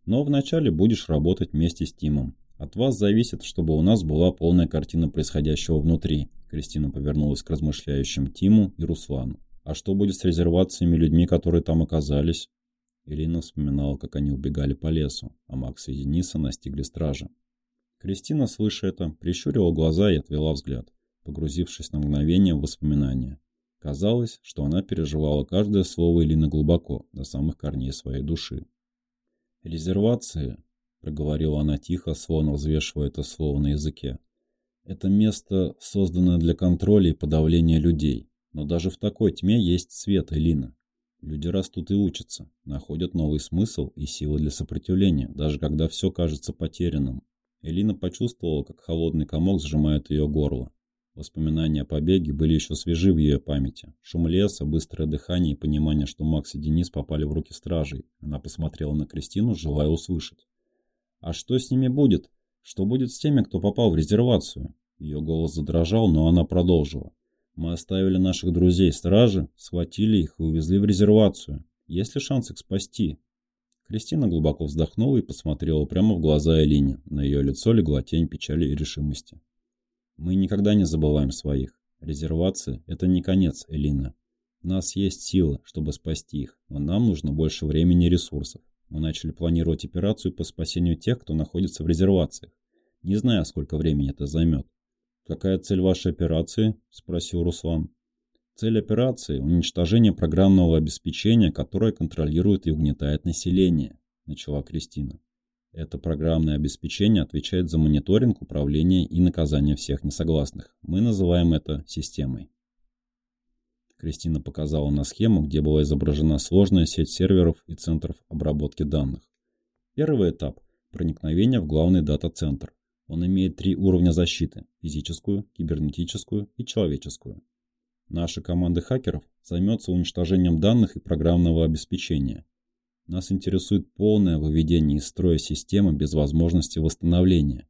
Но вначале будешь работать вместе с Тимом. От вас зависит, чтобы у нас была полная картина происходящего внутри. Кристина повернулась к размышляющим Тиму и Руслану. А что будет с резервациями людьми, которые там оказались? Ирина вспоминала, как они убегали по лесу, а Макса и Дениса настигли стражи. Кристина, слыша это, прищурила глаза и отвела взгляд, погрузившись на мгновение в воспоминания. Казалось, что она переживала каждое слово Илины глубоко, до самых корней своей души. «Резервации», — проговорила она тихо, словно взвешивая это слово на языке, — «это место, созданное для контроля и подавления людей. Но даже в такой тьме есть свет, Элина. Люди растут и учатся, находят новый смысл и силы для сопротивления, даже когда все кажется потерянным. Элина почувствовала, как холодный комок сжимает ее горло. Воспоминания о побеге были еще свежи в ее памяти. Шум леса, быстрое дыхание и понимание, что Макс и Денис попали в руки стражей. Она посмотрела на Кристину, желая услышать. «А что с ними будет? Что будет с теми, кто попал в резервацию?» Ее голос задрожал, но она продолжила. Мы оставили наших друзей-стражи, схватили их и увезли в резервацию. Есть ли шанс их спасти? Кристина глубоко вздохнула и посмотрела прямо в глаза Элине. На ее лицо легла тень печали и решимости. Мы никогда не забываем своих. Резервация – это не конец, Элина. У нас есть силы, чтобы спасти их, но нам нужно больше времени и ресурсов. Мы начали планировать операцию по спасению тех, кто находится в резервациях. Не знаю, сколько времени это займет. «Какая цель вашей операции?» – спросил Руслан. Цель операции – уничтожение программного обеспечения, которое контролирует и угнетает население, начала Кристина. Это программное обеспечение отвечает за мониторинг, управление и наказание всех несогласных. Мы называем это системой. Кристина показала на схему, где была изображена сложная сеть серверов и центров обработки данных. Первый этап – проникновение в главный дата-центр. Он имеет три уровня защиты – физическую, кибернетическую и человеческую. Наша команда хакеров займется уничтожением данных и программного обеспечения. Нас интересует полное выведение из строя системы без возможности восстановления.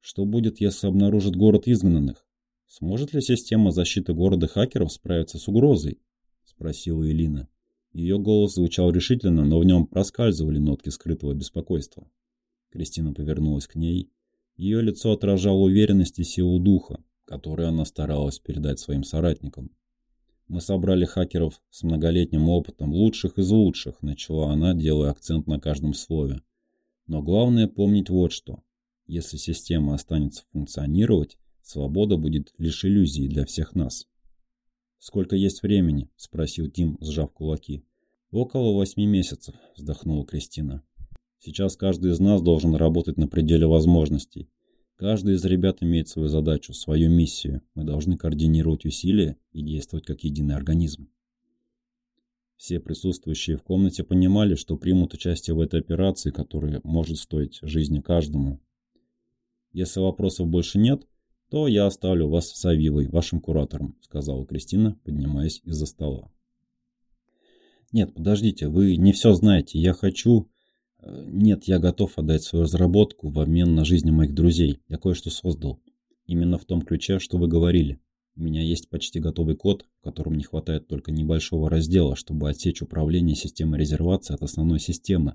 Что будет, если обнаружат город изгнанных? Сможет ли система защиты города хакеров справиться с угрозой? Спросила Элина. Ее голос звучал решительно, но в нем проскальзывали нотки скрытого беспокойства. Кристина повернулась к ней. Ее лицо отражало уверенность и силу духа, которую она старалась передать своим соратникам. Мы собрали хакеров с многолетним опытом, лучших из лучших, начала она, делая акцент на каждом слове. Но главное помнить вот что. Если система останется функционировать, свобода будет лишь иллюзией для всех нас. «Сколько есть времени?» – спросил Тим, сжав кулаки. «Около восьми месяцев», – вздохнула Кристина. «Сейчас каждый из нас должен работать на пределе возможностей. Каждый из ребят имеет свою задачу, свою миссию. Мы должны координировать усилия и действовать как единый организм». Все присутствующие в комнате понимали, что примут участие в этой операции, которая может стоить жизни каждому. Если вопросов больше нет, то я оставлю вас с Авивой, вашим куратором», — сказала Кристина, поднимаясь из-за стола. «Нет, подождите, вы не все знаете. Я хочу...» э, «Нет, я готов отдать свою разработку в обмен на жизни моих друзей. Я кое-что создал. Именно в том ключе, что вы говорили. У меня есть почти готовый код, в котором не хватает только небольшого раздела, чтобы отсечь управление системой резервации от основной системы.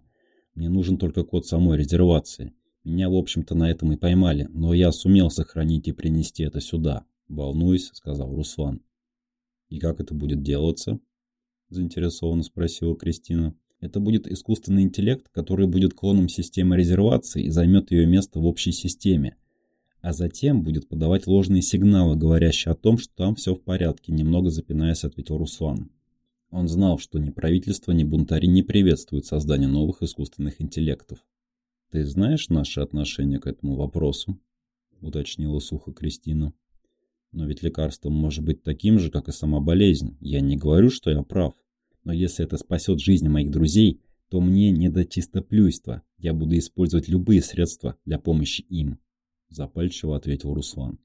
Мне нужен только код самой резервации. Меня, в общем-то, на этом и поймали, но я сумел сохранить и принести это сюда. Волнуюсь, сказал Руслан. И как это будет делаться? Заинтересованно спросила Кристина. Это будет искусственный интеллект, который будет клоном системы резервации и займет ее место в общей системе. А затем будет подавать ложные сигналы, говорящие о том, что там все в порядке, немного запинаясь, ответил Руслан. Он знал, что ни правительство, ни бунтари не приветствуют создание новых искусственных интеллектов. «Ты знаешь наше отношение к этому вопросу?» — уточнила сухо Кристина. «Но ведь лекарство может быть таким же, как и сама болезнь. Я не говорю, что я прав. Но если это спасет жизнь моих друзей, то мне не до чистоплюйства. Я буду использовать любые средства для помощи им», — запальчиво ответил Руслан.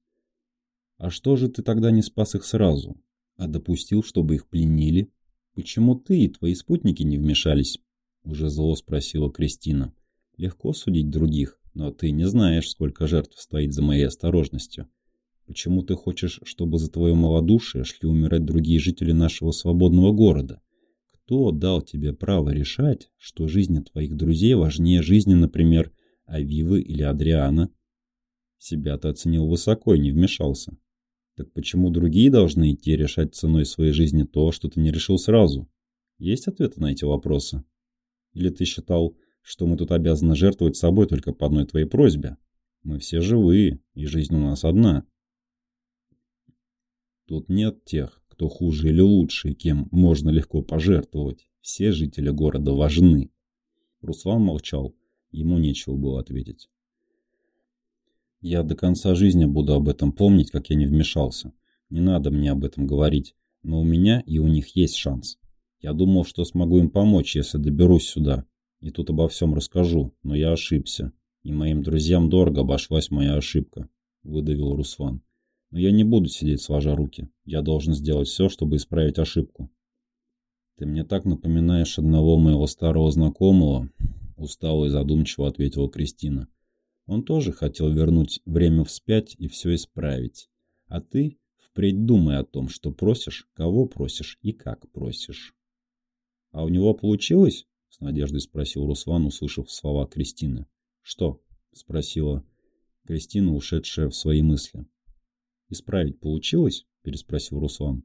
«А что же ты тогда не спас их сразу, а допустил, чтобы их пленили? Почему ты и твои спутники не вмешались?» — уже зло спросила Кристина. Легко судить других, но ты не знаешь, сколько жертв стоит за моей осторожностью. Почему ты хочешь, чтобы за твое малодушие шли умирать другие жители нашего свободного города? Кто дал тебе право решать, что жизни твоих друзей важнее жизни, например, Авивы или Адриана? Себя ты оценил высоко и не вмешался. Так почему другие должны идти решать ценой своей жизни то, что ты не решил сразу? Есть ответы на эти вопросы? Или ты считал, что мы тут обязаны жертвовать собой только по одной твоей просьбе. Мы все живые, и жизнь у нас одна. Тут нет тех, кто хуже или лучше, кем можно легко пожертвовать. Все жители города важны. Руслан молчал. Ему нечего было ответить. Я до конца жизни буду об этом помнить, как я не вмешался. Не надо мне об этом говорить. Но у меня и у них есть шанс. Я думал, что смогу им помочь, если доберусь сюда. И тут обо всем расскажу, но я ошибся. И моим друзьям дорого обошлась моя ошибка, выдавил Руслан. Но я не буду сидеть сложа руки. Я должен сделать все, чтобы исправить ошибку. Ты мне так напоминаешь одного моего старого знакомого, устало и задумчиво ответила Кристина. Он тоже хотел вернуть время вспять и все исправить. А ты впредь думай о том, что просишь, кого просишь и как просишь. А у него получилось? С надеждой спросил Руслан, услышав слова Кристины. «Что?» – спросила Кристина, ушедшая в свои мысли. «Исправить получилось?» – переспросил Руслан.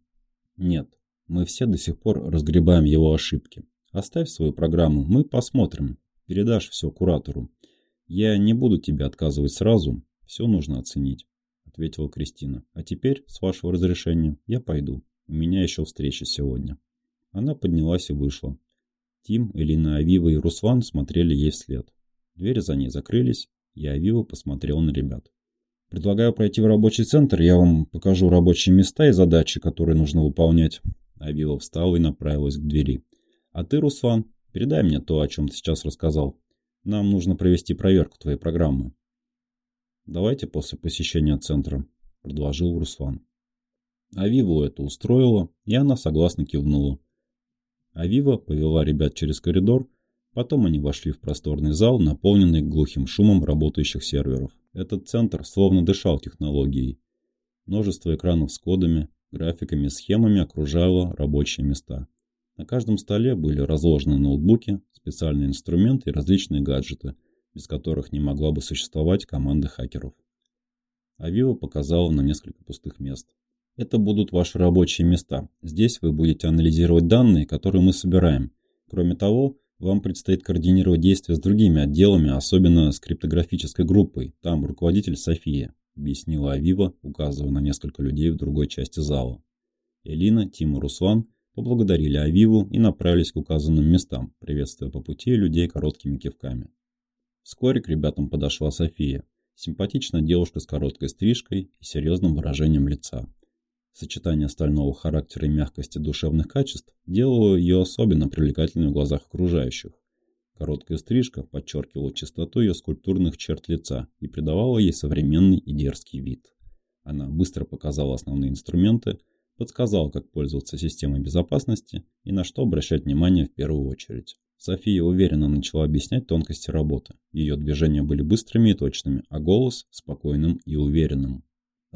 «Нет, мы все до сих пор разгребаем его ошибки. Оставь свою программу, мы посмотрим. Передашь все куратору. Я не буду тебе отказывать сразу, все нужно оценить», – ответила Кристина. «А теперь, с вашего разрешения, я пойду. У меня еще встреча сегодня». Она поднялась и вышла. Тим, Элина Авива и Руслан смотрели ей вслед. Двери за ней закрылись, и Авива посмотрел на ребят. «Предлагаю пройти в рабочий центр, я вам покажу рабочие места и задачи, которые нужно выполнять». Авива встала и направилась к двери. «А ты, Руслан, передай мне то, о чем ты сейчас рассказал. Нам нужно провести проверку твоей программы». «Давайте после посещения центра», – предложил Руслан. Авиву это устроило, и она согласно кивнула. Авива повела ребят через коридор, Потом они вошли в просторный зал, наполненный глухим шумом работающих серверов. Этот центр словно дышал технологией. Множество экранов с кодами, графиками и схемами окружало рабочие места. На каждом столе были разложены ноутбуки, специальные инструменты и различные гаджеты, без которых не могла бы существовать команда хакеров. Авива показала на несколько пустых мест. Это будут ваши рабочие места. Здесь вы будете анализировать данные, которые мы собираем. Кроме того, вам предстоит координировать действия с другими отделами, особенно с криптографической группой. Там руководитель София, объяснила Авива, указывая на несколько людей в другой части зала. Элина, Тим и Руслан поблагодарили Авиву и направились к указанным местам, приветствуя по пути людей короткими кивками. Вскоре к ребятам подошла София, симпатичная девушка с короткой стрижкой и серьезным выражением лица. Сочетание стального характера и мягкости душевных качеств делало ее особенно привлекательной в глазах окружающих. Короткая стрижка подчеркивала чистоту ее скульптурных черт лица и придавала ей современный и дерзкий вид. Она быстро показала основные инструменты, подсказала, как пользоваться системой безопасности и на что обращать внимание в первую очередь. София уверенно начала объяснять тонкости работы. Ее движения были быстрыми и точными, а голос – спокойным и уверенным.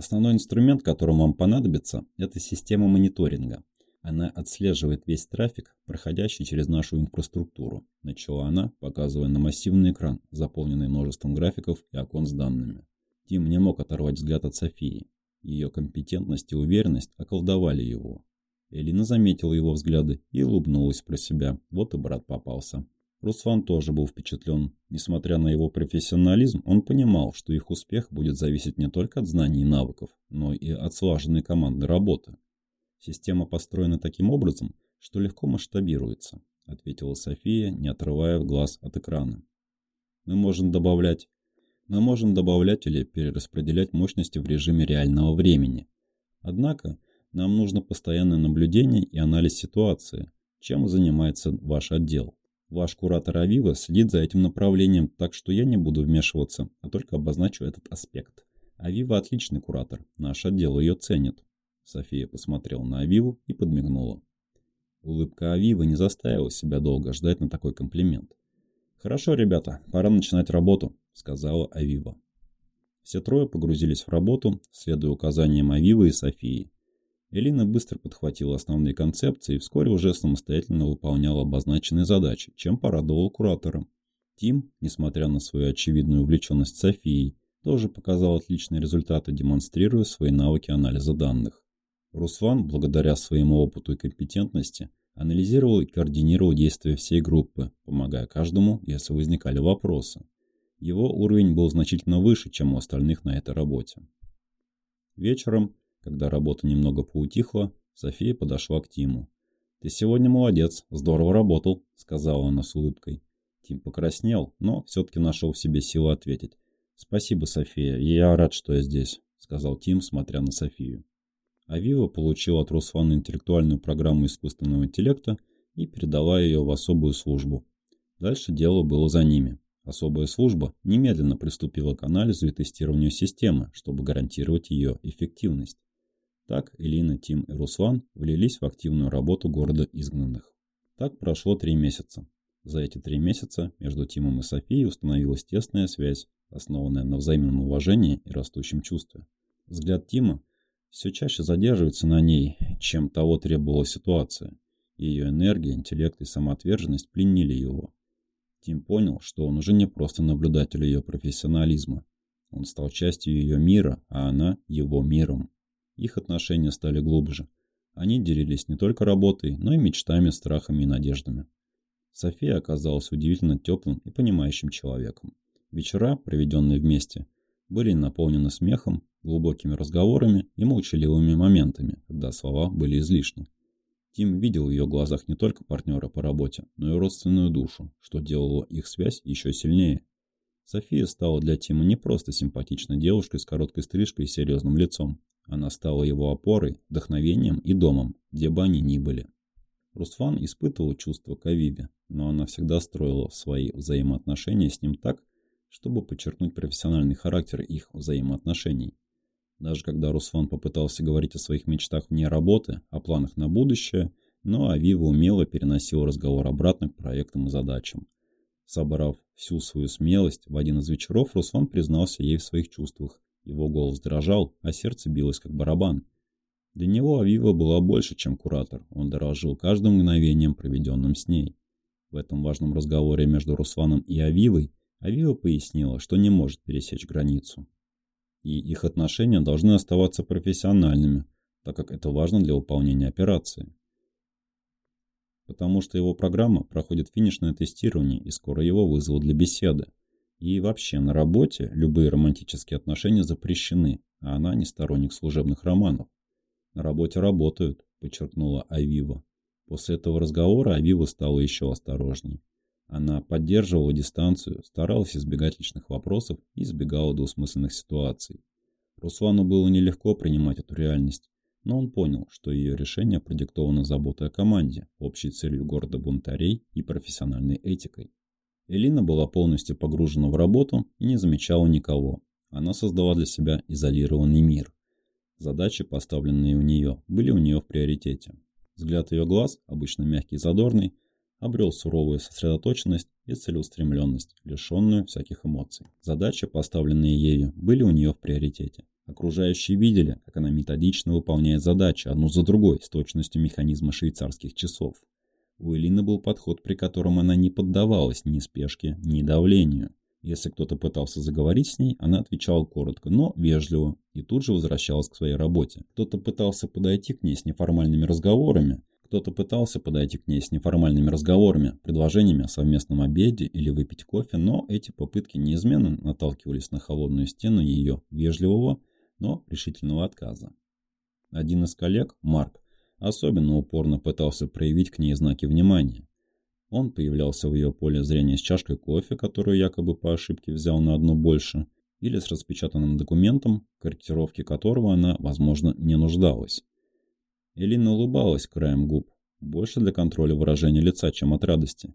Основной инструмент, который вам понадобится, это система мониторинга. Она отслеживает весь трафик, проходящий через нашу инфраструктуру. Начала она, показывая на массивный экран, заполненный множеством графиков и окон с данными. Тим не мог оторвать взгляд от Софии. Ее компетентность и уверенность околдовали его. Элина заметила его взгляды и улыбнулась про себя. Вот и брат попался. Руслан тоже был впечатлен. Несмотря на его профессионализм, он понимал, что их успех будет зависеть не только от знаний и навыков, но и от слаженной командной работы. Система построена таким образом, что легко масштабируется, ответила София, не отрывая глаз от экрана. Мы можем добавлять мы можем добавлять или перераспределять мощности в режиме реального времени. Однако, нам нужно постоянное наблюдение и анализ ситуации, чем занимается ваш отдел. Ваш куратор Авива следит за этим направлением, так что я не буду вмешиваться, а только обозначу этот аспект. Авива отличный куратор, наш отдел ее ценит. София посмотрела на Авиву и подмигнула. Улыбка Авива не заставила себя долго ждать на такой комплимент. «Хорошо, ребята, пора начинать работу», — сказала Авива. Все трое погрузились в работу, следуя указаниям Авивы и Софии. Элина быстро подхватила основные концепции и вскоре уже самостоятельно выполняла обозначенные задачи, чем порадовал куратора. Тим, несмотря на свою очевидную увлеченность Софией, тоже показал отличные результаты, демонстрируя свои навыки анализа данных. Руслан, благодаря своему опыту и компетентности, анализировал и координировал действия всей группы, помогая каждому, если возникали вопросы. Его уровень был значительно выше, чем у остальных на этой работе. Вечером когда работа немного поутихла, София подошла к Тиму. «Ты сегодня молодец, здорово работал», — сказала она с улыбкой. Тим покраснел, но все-таки нашел в себе силы ответить. «Спасибо, София, я рад, что я здесь», — сказал Тим, смотря на Софию. Авива получила от Руслана интеллектуальную программу искусственного интеллекта и передала ее в особую службу. Дальше дело было за ними. Особая служба немедленно приступила к анализу и тестированию системы, чтобы гарантировать ее эффективность. Так Элина, Тим и Руслан влились в активную работу города изгнанных. Так прошло три месяца. За эти три месяца между Тимом и Софией установилась тесная связь, основанная на взаимном уважении и растущем чувстве. Взгляд Тима все чаще задерживается на ней, чем того требовала ситуация. Ее энергия, интеллект и самоотверженность пленили его. Тим понял, что он уже не просто наблюдатель ее профессионализма. Он стал частью ее мира, а она его миром. Их отношения стали глубже. Они делились не только работой, но и мечтами, страхами и надеждами. София оказалась удивительно теплым и понимающим человеком. Вечера, проведенные вместе, были наполнены смехом, глубокими разговорами и молчаливыми моментами, когда слова были излишни. Тим видел в ее глазах не только партнера по работе, но и родственную душу, что делало их связь еще сильнее. София стала для Тима не просто симпатичной девушкой с короткой стрижкой и серьезным лицом. Она стала его опорой, вдохновением и домом, где бы они ни были. Руслан испытывал чувство к Авиве, но она всегда строила свои взаимоотношения с ним так, чтобы подчеркнуть профессиональный характер их взаимоотношений. Даже когда Руслан попытался говорить о своих мечтах вне работы, о планах на будущее, но Авива умело переносил разговор обратно к проектам и задачам. Собрав всю свою смелость, в один из вечеров Руслан признался ей в своих чувствах. Его голос дрожал, а сердце билось как барабан. Для него Авива была больше, чем куратор. Он дорожил каждым мгновением, проведенным с ней. В этом важном разговоре между Русланом и Авивой Авива пояснила, что не может пересечь границу. И их отношения должны оставаться профессиональными, так как это важно для выполнения операции. Потому что его программа проходит финишное тестирование и скоро его вызовут для беседы. И вообще на работе любые романтические отношения запрещены, а она не сторонник служебных романов. На работе работают, подчеркнула Авива. После этого разговора Авива стала еще осторожней. Она поддерживала дистанцию, старалась избегать личных вопросов и избегала двусмысленных ситуаций. Руслану было нелегко принимать эту реальность, но он понял, что ее решение продиктовано заботой о команде, общей целью города бунтарей и профессиональной этикой. Элина была полностью погружена в работу и не замечала никого. Она создала для себя изолированный мир. Задачи, поставленные у нее, были у нее в приоритете. Взгляд ее глаз, обычно мягкий и задорный, обрел суровую сосредоточенность и целеустремленность, лишенную всяких эмоций. Задачи, поставленные ею, были у нее в приоритете. Окружающие видели, как она методично выполняет задачи одну за другой с точностью механизма швейцарских часов. У Элины был подход, при котором она не поддавалась ни спешке, ни давлению. Если кто-то пытался заговорить с ней, она отвечала коротко, но вежливо, и тут же возвращалась к своей работе. Кто-то пытался подойти к ней с неформальными разговорами, кто-то пытался подойти к ней с неформальными разговорами, предложениями о совместном обеде или выпить кофе, но эти попытки неизменно наталкивались на холодную стену ее вежливого, но решительного отказа. Один из коллег, Марк, особенно упорно пытался проявить к ней знаки внимания. Он появлялся в ее поле зрения с чашкой кофе, которую якобы по ошибке взял на одну больше, или с распечатанным документом, корректировки которого она, возможно, не нуждалась. Элина улыбалась краем губ, больше для контроля выражения лица, чем от радости,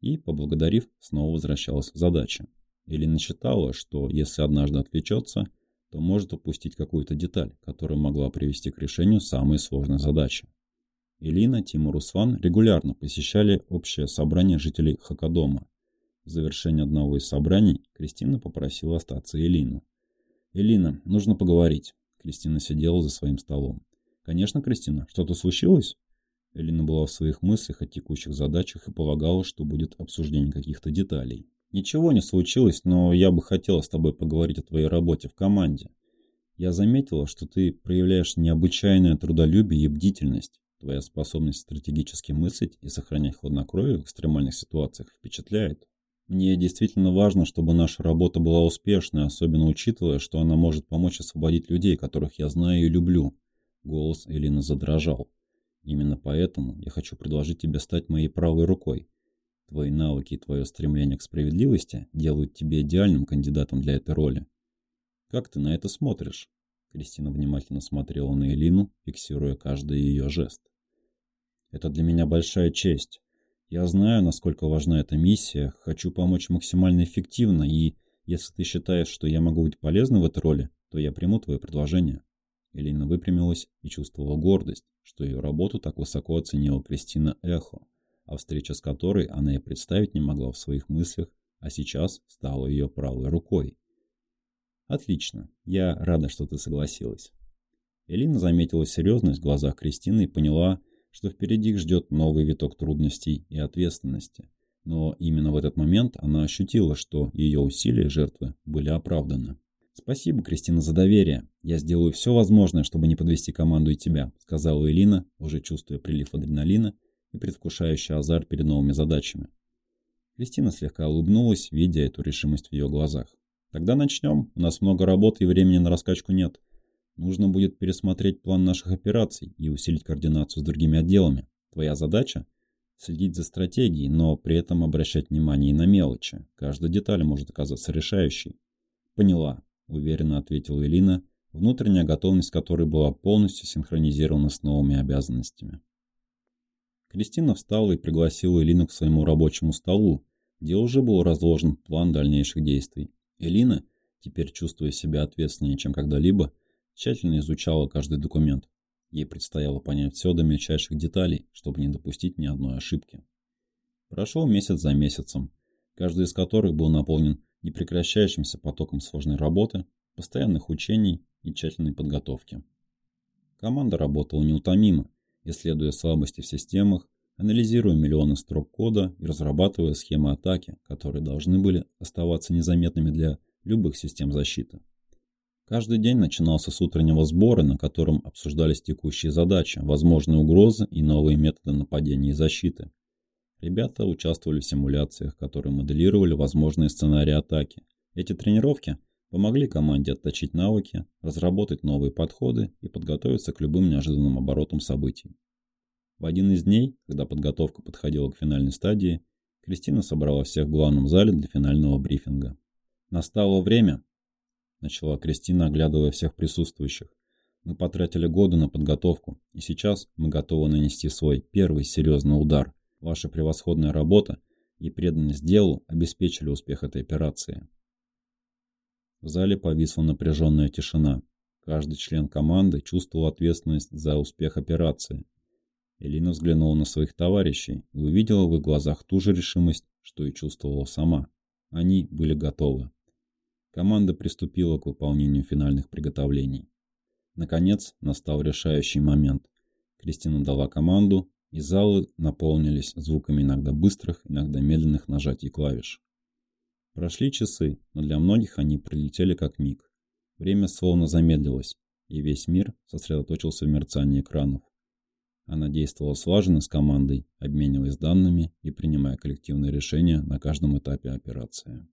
и, поблагодарив, снова возвращалась к задаче. Элина считала, что если однажды отвлечется, то может упустить какую-то деталь, которая могла привести к решению самой сложной задачи. Илина, Тимур Усван регулярно посещали общее собрание жителей Хакадома. В завершении одного из собраний Кристина попросила остаться Элину. «Элина, нужно поговорить». Кристина сидела за своим столом. «Конечно, Кристина, что-то случилось?» Элина была в своих мыслях о текущих задачах и полагала, что будет обсуждение каких-то деталей. «Ничего не случилось, но я бы хотела с тобой поговорить о твоей работе в команде. Я заметила, что ты проявляешь необычайное трудолюбие и бдительность. Твоя способность стратегически мыслить и сохранять хладнокровие в экстремальных ситуациях впечатляет. Мне действительно важно, чтобы наша работа была успешной, особенно учитывая, что она может помочь освободить людей, которых я знаю и люблю. Голос Элины задрожал. Именно поэтому я хочу предложить тебе стать моей правой рукой. Твои навыки и твое стремление к справедливости делают тебя идеальным кандидатом для этой роли. Как ты на это смотришь? Кристина внимательно смотрела на Элину, фиксируя каждый ее жест. Это для меня большая честь. Я знаю, насколько важна эта миссия, хочу помочь максимально эффективно, и если ты считаешь, что я могу быть полезным в этой роли, то я приму твое предложение». Элина выпрямилась и чувствовала гордость, что ее работу так высоко оценила Кристина Эхо, а встреча с которой она и представить не могла в своих мыслях, а сейчас стала ее правой рукой. «Отлично. Я рада, что ты согласилась». Элина заметила серьезность в глазах Кристины и поняла, что впереди их ждет новый виток трудностей и ответственности. Но именно в этот момент она ощутила, что ее усилия жертвы были оправданы. «Спасибо, Кристина, за доверие. Я сделаю все возможное, чтобы не подвести команду и тебя», сказала Элина, уже чувствуя прилив адреналина и предвкушающий азарт перед новыми задачами. Кристина слегка улыбнулась, видя эту решимость в ее глазах. «Тогда начнем. У нас много работы и времени на раскачку нет. Нужно будет пересмотреть план наших операций и усилить координацию с другими отделами. Твоя задача – следить за стратегией, но при этом обращать внимание и на мелочи. Каждая деталь может оказаться решающей. Поняла, уверенно ответила Элина, внутренняя готовность которой была полностью синхронизирована с новыми обязанностями. Кристина встала и пригласила Элину к своему рабочему столу, где уже был разложен план дальнейших действий. Элина, теперь чувствуя себя ответственнее, чем когда-либо, тщательно изучала каждый документ. Ей предстояло понять все до мельчайших деталей, чтобы не допустить ни одной ошибки. Прошел месяц за месяцем. каждый из которых был наполнен непрекращающимся потоком сложной работы, постоянных учений и тщательной подготовки. Команда работала неутомимо, исследуя слабости в системах, анализируя миллионы строк кода и разрабатывая схемы атаки, которые должны были оставаться незаметными для любых систем защиты. Каждый день начинался с утреннего сбора, на котором обсуждались текущие задачи, возможные угрозы и новые методы нападения и защиты. Ребята участвовали в симуляциях, которые моделировали возможные сценарии атаки. Эти тренировки помогли команде отточить навыки, разработать новые подходы и подготовиться к любым неожиданным оборотам событий. В один из дней, когда подготовка подходила к финальной стадии, Кристина собрала всех в главном зале для финального брифинга. «Настало время», – начала Кристина, оглядывая всех присутствующих. «Мы потратили годы на подготовку, и сейчас мы готовы нанести свой первый серьезный удар. Ваша превосходная работа и преданность делу обеспечили успех этой операции». В зале повисла напряженная тишина. Каждый член команды чувствовал ответственность за успех операции. Элина взглянула на своих товарищей и увидела в их глазах ту же решимость, что и чувствовала сама. Они были готовы. Команда приступила к выполнению финальных приготовлений. Наконец, настал решающий момент. Кристина дала команду, и залы наполнились звуками иногда быстрых, иногда медленных нажатий клавиш. Прошли часы, но для многих они пролетели как миг. Время словно замедлилось, и весь мир сосредоточился в мерцании экранов. Она действовала слаженно с командой, обмениваясь данными и принимая коллективные решения на каждом этапе операции.